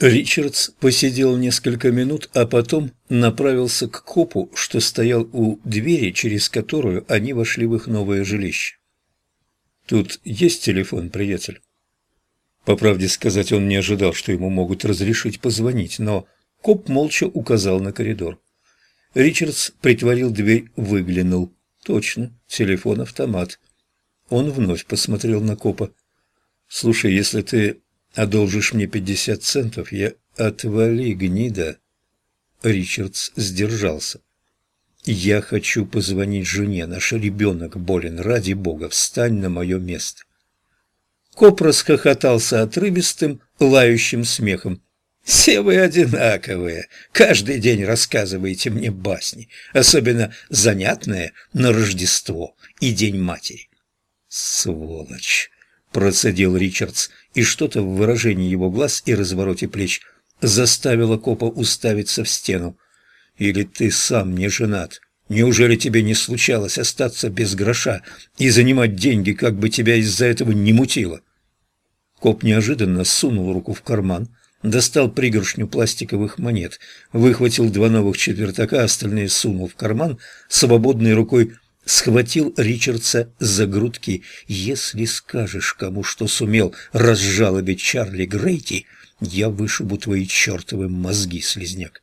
Ричардс посидел несколько минут, а потом направился к копу, что стоял у двери, через которую они вошли в их новое жилище. «Тут есть телефон, приятель?» По правде сказать, он не ожидал, что ему могут разрешить позвонить, но коп молча указал на коридор. Ричардс притворил дверь, выглянул. Точно, телефон-автомат. Он вновь посмотрел на копа. «Слушай, если ты одолжишь мне пятьдесят центов, я... Отвали, гнида!» Ричардс сдержался. «Я хочу позвонить жене. Наш ребенок болен. Ради бога, встань на мое место». Коп расхохотался отрывистым, лающим смехом. «Все вы одинаковые. Каждый день рассказываете мне басни, особенно занятные на Рождество и День матери». «Сволочь!» – процедил Ричардс, и что-то в выражении его глаз и развороте плеч заставило копа уставиться в стену. «Или ты сам не женат? Неужели тебе не случалось остаться без гроша и занимать деньги, как бы тебя из-за этого не мутило?» Коп неожиданно сунул руку в карман, достал пригоршню пластиковых монет, выхватил два новых четвертака, остальные сунул в карман, свободной рукой схватил Ричардса за грудки. «Если скажешь кому, что сумел разжалобить Чарли Грейти, я вышибу твои чертовы мозги, слезняк».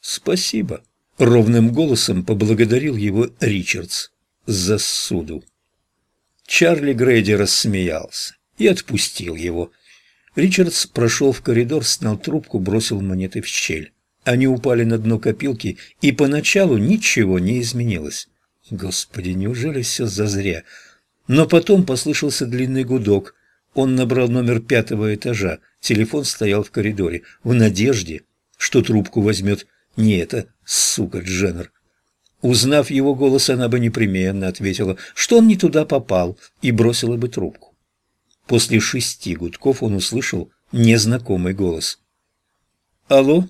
«Спасибо», — ровным голосом поблагодарил его Ричардс за суду. Чарли Грейди рассмеялся и отпустил его. Ричардс прошел в коридор, снял трубку, бросил монеты в щель. Они упали на дно копилки, и поначалу ничего не изменилось. Господи, неужели все зазря? Но потом послышался длинный гудок. Он набрал номер пятого этажа. Телефон стоял в коридоре, в надежде, что трубку возьмет не эта сука Дженнер. Узнав его голос, она бы непременно ответила, что он не туда попал, и бросила бы трубку. После шести гудков он услышал незнакомый голос. «Алло?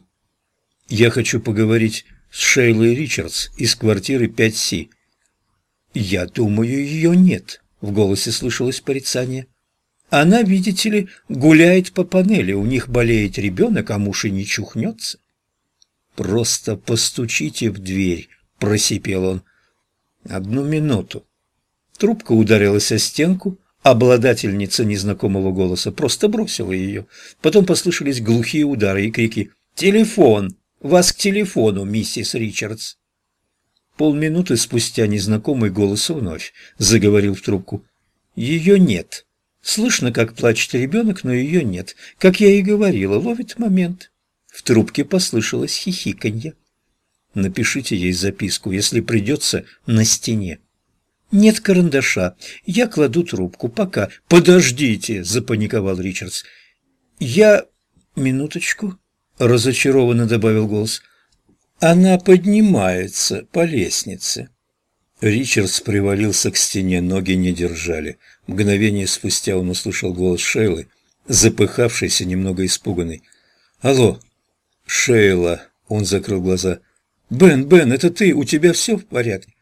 Я хочу поговорить с Шейлой Ричардс из квартиры 5Си. «Я думаю, ее нет», — в голосе слышалось порицание. «Она, видите ли, гуляет по панели, у них болеет ребенок, а муж и не чухнется». «Просто постучите в дверь», — просипел он. «Одну минуту». Трубка ударилась о стенку, обладательница незнакомого голоса просто бросила ее. Потом послышались глухие удары и крики «Телефон! Вас к телефону, миссис Ричардс!» Полминуты спустя незнакомый голос вновь заговорил в трубку. «Ее нет. Слышно, как плачет ребенок, но ее нет. Как я и говорила, ловит момент». В трубке послышалось хихиканье. «Напишите ей записку, если придется, на стене». «Нет карандаша. Я кладу трубку. Пока». «Подождите!» – запаниковал Ричардс. «Я...» «Минуточку», – разочарованно добавил голос. Она поднимается по лестнице. Ричардс привалился к стене, ноги не держали. Мгновение спустя он услышал голос Шейлы, запыхавшийся, немного испуганный. «Алло!» «Шейла!» — он закрыл глаза. «Бен, Бен, это ты? У тебя все в порядке?»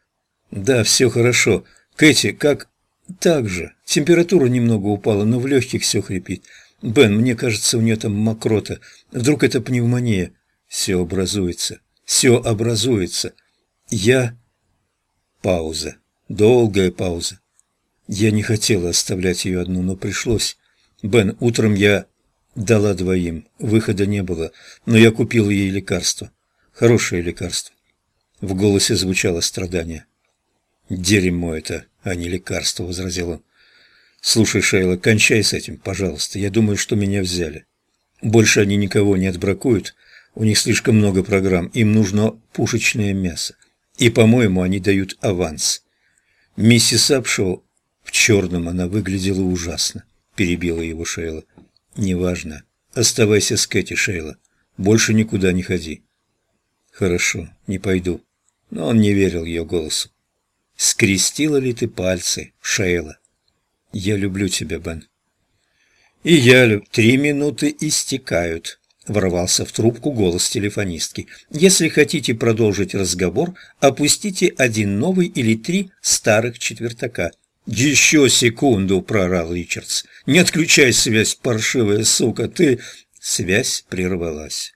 «Да, все хорошо. Кэти, как...» «Так же. Температура немного упала, но в легких все хрипит. Бен, мне кажется, у нее там мокрота. Вдруг это пневмония?» «Все образуется все образуется. Я... Пауза. Долгая пауза. Я не хотела оставлять ее одну, но пришлось. Бен, утром я дала двоим. Выхода не было, но я купил ей лекарство. Хорошее лекарство. В голосе звучало страдание. «Дерьмо это, а не лекарство», — возразил он. «Слушай, Шейла, кончай с этим, пожалуйста. Я думаю, что меня взяли. Больше они никого не отбракуют, у них слишком много программ, им нужно пушечное мясо. И, по-моему, они дают аванс. Миссис Апшоу в черном она выглядела ужасно, перебила его Шейла. Неважно. Оставайся с Кэти, Шейла. Больше никуда не ходи. Хорошо, не пойду. Но он не верил ее голосу. Скрестила ли ты пальцы, Шейла? Я люблю тебя, Бен. И я люблю. Три минуты истекают. Ворвался в трубку голос телефонистки. «Если хотите продолжить разговор, опустите один новый или три старых четвертака». «Еще секунду!» – прорал Ричардс. «Не отключай связь, паршивая сука! Ты...» связь прервалась.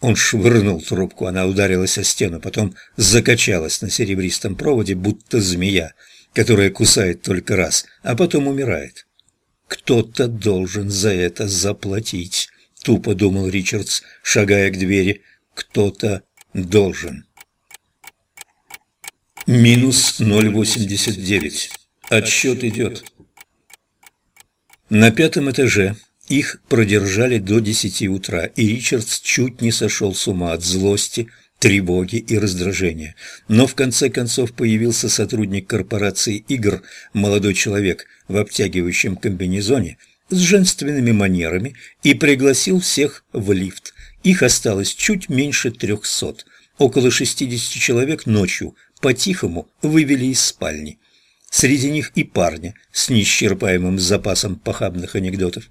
Он швырнул трубку, она ударилась о стену, потом закачалась на серебристом проводе, будто змея, которая кусает только раз, а потом умирает. «Кто-то должен за это заплатить», — тупо думал Ричардс, шагая к двери. «Кто-то должен». Минус 0,89. Отсчет идет. На пятом этаже их продержали до десяти утра, и Ричардс чуть не сошел с ума от злости, тревоги и раздражения. Но в конце концов появился сотрудник корпорации игр, молодой человек в обтягивающем комбинезоне, с женственными манерами, и пригласил всех в лифт. Их осталось чуть меньше трехсот. Около шестидесяти человек ночью по-тихому вывели из спальни. Среди них и парня с неисчерпаемым запасом похабных анекдотов.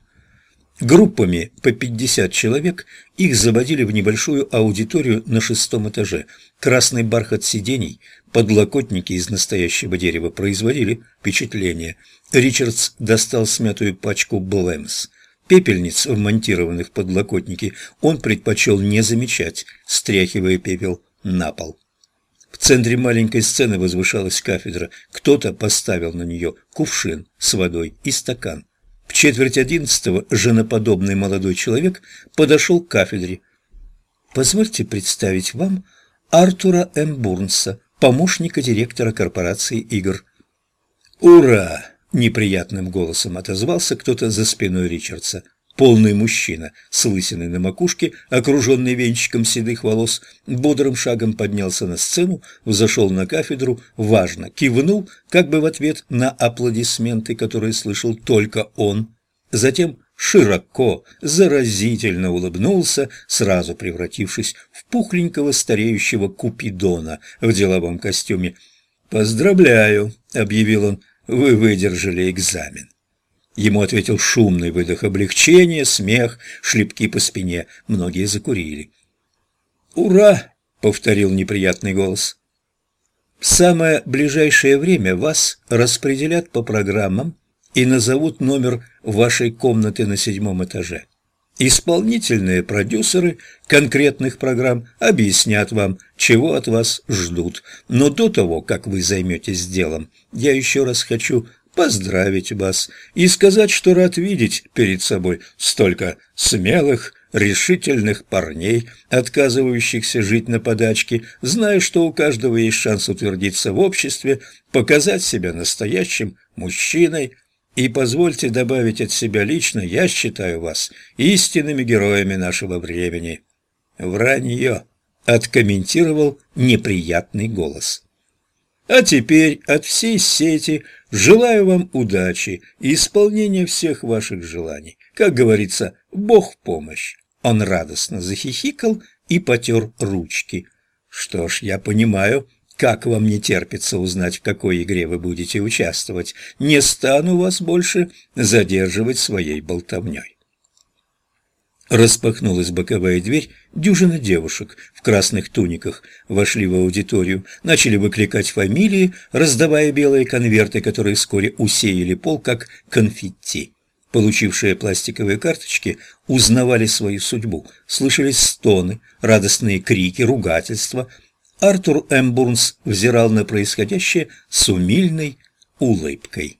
Группами по 50 человек их заводили в небольшую аудиторию на шестом этаже. Красный бархат сидений, подлокотники из настоящего дерева производили впечатление. Ричардс достал смятую пачку «Блэмс». Пепельниц, вмонтированных в подлокотники, он предпочел не замечать, стряхивая пепел на пол. В центре маленькой сцены возвышалась кафедра. Кто-то поставил на нее кувшин с водой и стакан. В четверть одиннадцатого женоподобный молодой человек подошел к кафедре. «Позвольте представить вам Артура М. Бурнса, помощника директора корпорации игр». «Ура!» — неприятным голосом отозвался кто-то за спиной Ричардса. Полный мужчина с лысиной на макушке, окруженный венчиком седых волос, бодрым шагом поднялся на сцену, взошел на кафедру, важно кивнул, как бы в ответ на аплодисменты, которые слышал только он. Затем широко, заразительно улыбнулся, сразу превратившись в пухленького стареющего купидона в деловом костюме. «Поздравляю», — объявил он, — «вы выдержали экзамен». Ему ответил шумный выдох облегчения, смех, шлепки по спине. Многие закурили. «Ура!» — повторил неприятный голос. «В самое ближайшее время вас распределят по программам и назовут номер вашей комнаты на седьмом этаже. Исполнительные продюсеры конкретных программ объяснят вам, чего от вас ждут. Но до того, как вы займетесь делом, я еще раз хочу поздравить вас и сказать, что рад видеть перед собой столько смелых, решительных парней, отказывающихся жить на подачке, зная, что у каждого есть шанс утвердиться в обществе, показать себя настоящим мужчиной. И позвольте добавить от себя лично, я считаю вас истинными героями нашего времени. Вранье, откомментировал неприятный голос. А теперь от всей сети желаю вам удачи и исполнения всех ваших желаний. Как говорится, Бог в помощь. Он радостно захихикал и потер ручки. Что ж, я понимаю, как вам не терпится узнать, в какой игре вы будете участвовать. Не стану вас больше задерживать своей болтовней. Распахнулась боковая дверь, дюжина девушек в красных туниках вошли в аудиторию, начали выкликать фамилии, раздавая белые конверты, которые вскоре усеяли пол, как конфетти. Получившие пластиковые карточки узнавали свою судьбу, слышались стоны, радостные крики, ругательства. Артур Эмбурнс взирал на происходящее с умильной улыбкой.